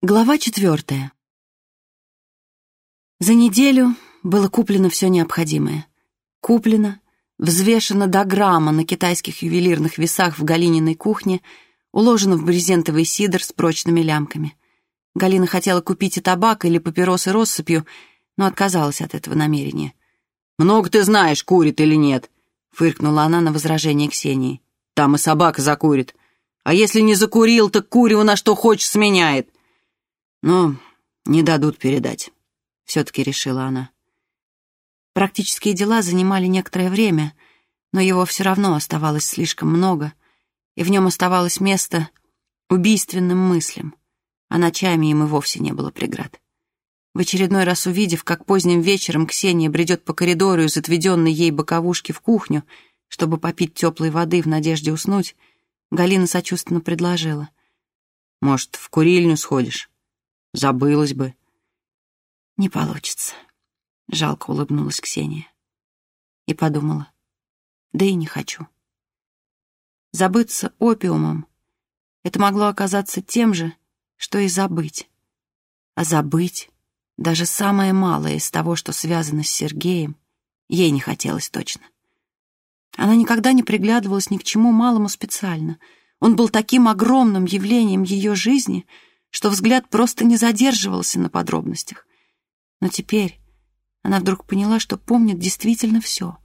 Глава четвертая. За неделю было куплено все необходимое. Куплено, взвешено до грамма на китайских ювелирных весах в Галининой кухне, уложено в брезентовый сидр с прочными лямками. Галина хотела купить и табак, или папиросы россыпью, но отказалась от этого намерения. «Много ты знаешь, курит или нет?» — фыркнула она на возражение Ксении. «Там и собака закурит. А если не закурил, так курево на что хочешь сменяет. Но не дадут передать, все-таки решила она. Практические дела занимали некоторое время, но его все равно оставалось слишком много, и в нем оставалось место убийственным мыслям, а ночами им и вовсе не было преград. В очередной раз увидев, как поздним вечером Ксения бредет по коридору из отведенной ей боковушки в кухню, чтобы попить теплой воды в надежде уснуть, Галина сочувственно предложила. «Может, в курильню сходишь?» Забылась бы. Не получится. Жалко улыбнулась Ксения. И подумала. Да и не хочу. Забыться опиумом — это могло оказаться тем же, что и забыть. А забыть даже самое малое из того, что связано с Сергеем, ей не хотелось точно. Она никогда не приглядывалась ни к чему малому специально. Он был таким огромным явлением ее жизни — что взгляд просто не задерживался на подробностях. Но теперь она вдруг поняла, что помнит действительно все.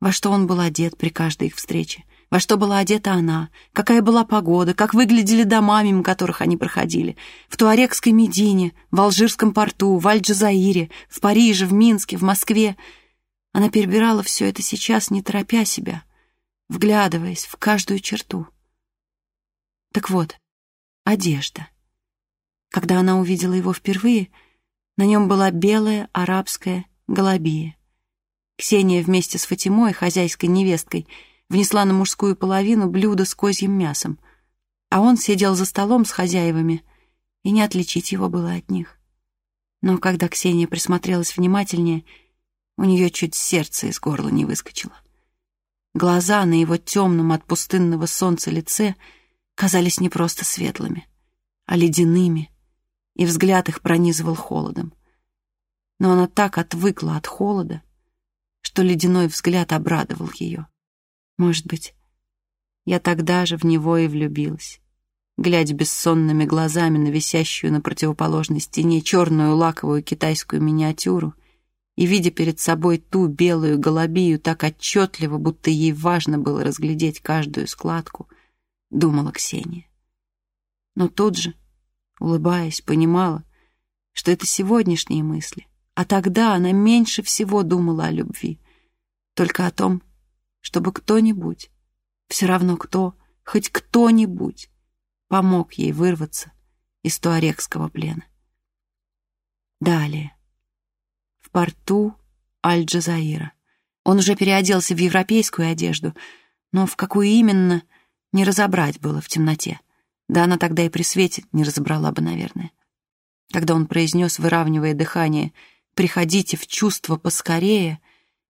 Во что он был одет при каждой их встрече, во что была одета она, какая была погода, как выглядели дома, мимо которых они проходили, в Туарекской Медине, в Алжирском порту, в Аль-Джазаире, в Париже, в Минске, в Москве. Она перебирала все это сейчас, не торопя себя, вглядываясь в каждую черту. Так вот, одежда — когда она увидела его впервые, на нем была белая арабская голубия. Ксения вместе с Фатимой, хозяйской невесткой, внесла на мужскую половину блюдо с козьим мясом, а он сидел за столом с хозяевами, и не отличить его было от них. Но когда Ксения присмотрелась внимательнее, у нее чуть сердце из горла не выскочило. Глаза на его темном от пустынного солнца лице казались не просто светлыми, а ледяными, и взгляд их пронизывал холодом. Но она так отвыкла от холода, что ледяной взгляд обрадовал ее. Может быть, я тогда же в него и влюбилась, глядя бессонными глазами на висящую на противоположной стене черную лаковую китайскую миниатюру и видя перед собой ту белую голубию так отчетливо, будто ей важно было разглядеть каждую складку, думала Ксения. Но тут же улыбаясь, понимала, что это сегодняшние мысли. А тогда она меньше всего думала о любви. Только о том, чтобы кто-нибудь, все равно кто, хоть кто-нибудь, помог ей вырваться из туарекского плена. Далее. В порту Аль-Джазаира. Он уже переоделся в европейскую одежду, но в какую именно, не разобрать было в темноте. Да она тогда и при свете не разобрала бы, наверное. Когда он произнес, выравнивая дыхание, «Приходите в чувство поскорее»,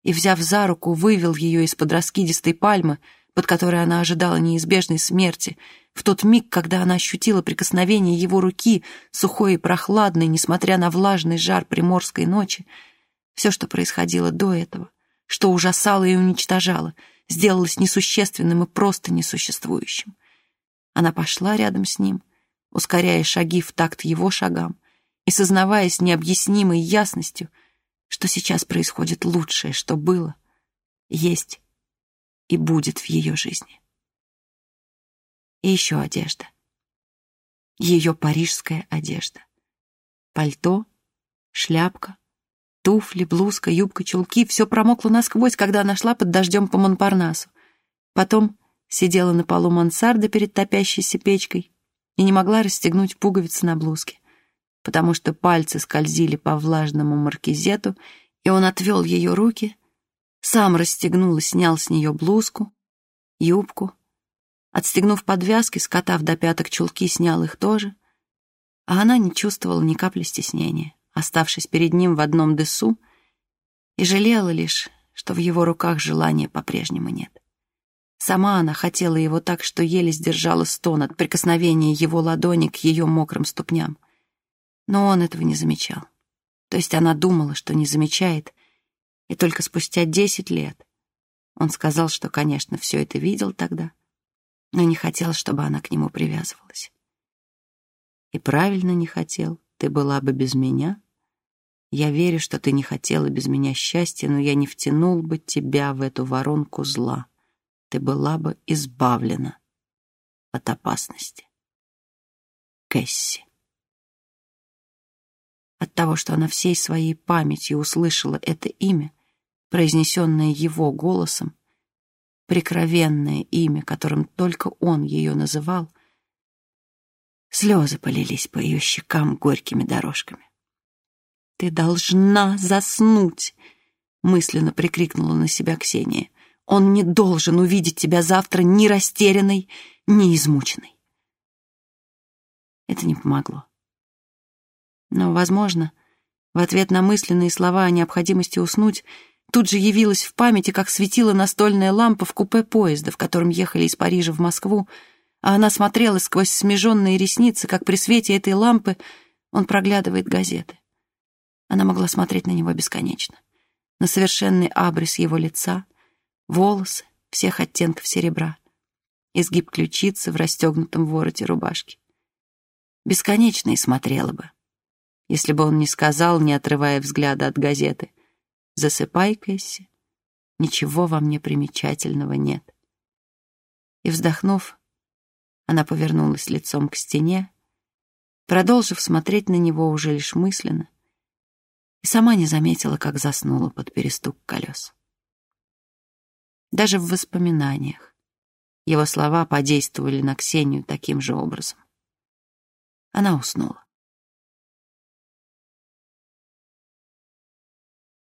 и, взяв за руку, вывел ее из-под раскидистой пальмы, под которой она ожидала неизбежной смерти, в тот миг, когда она ощутила прикосновение его руки, сухой и прохладной, несмотря на влажный жар приморской ночи, все, что происходило до этого, что ужасало и уничтожало, сделалось несущественным и просто несуществующим. Она пошла рядом с ним, ускоряя шаги в такт его шагам и сознавая с необъяснимой ясностью, что сейчас происходит лучшее, что было, есть и будет в ее жизни. И еще одежда. Ее парижская одежда. Пальто, шляпка, туфли, блузка, юбка, чулки — все промокло насквозь, когда она шла под дождем по Монпарнасу. Потом сидела на полу мансарды перед топящейся печкой и не могла расстегнуть пуговицы на блузке, потому что пальцы скользили по влажному маркизету, и он отвел ее руки, сам расстегнул и снял с нее блузку, юбку, отстегнув подвязки, скотав до пяток чулки, снял их тоже, а она не чувствовала ни капли стеснения, оставшись перед ним в одном десу, и жалела лишь, что в его руках желания по-прежнему нет. Сама она хотела его так, что еле сдержала стон от прикосновения его ладони к ее мокрым ступням. Но он этого не замечал. То есть она думала, что не замечает, и только спустя десять лет он сказал, что, конечно, все это видел тогда, но не хотел, чтобы она к нему привязывалась. И правильно не хотел, ты была бы без меня. Я верю, что ты не хотела без меня счастья, но я не втянул бы тебя в эту воронку зла. Ты была бы избавлена от опасности. Кэсси. От того, что она всей своей памятью услышала это имя, произнесенное его голосом, прикровенное имя, которым только он ее называл, слезы полились по ее щекам горькими дорожками. «Ты должна заснуть!» — мысленно прикрикнула на себя Ксения. «Он не должен увидеть тебя завтра ни растерянной, ни измученной». Это не помогло. Но, возможно, в ответ на мысленные слова о необходимости уснуть тут же явилась в памяти, как светила настольная лампа в купе поезда, в котором ехали из Парижа в Москву, а она смотрела сквозь смеженные ресницы, как при свете этой лампы он проглядывает газеты. Она могла смотреть на него бесконечно. На совершенный абрис его лица, волосы всех оттенков серебра, изгиб ключицы в расстегнутом вороте рубашки. Бесконечно и смотрела бы, если бы он не сказал, не отрывая взгляда от газеты. «Засыпай, Кэсси, ничего во мне примечательного нет». И, вздохнув, она повернулась лицом к стене, продолжив смотреть на него уже лишь мысленно, и сама не заметила, как заснула под перестук колес. Даже в воспоминаниях его слова подействовали на Ксению таким же образом. Она уснула.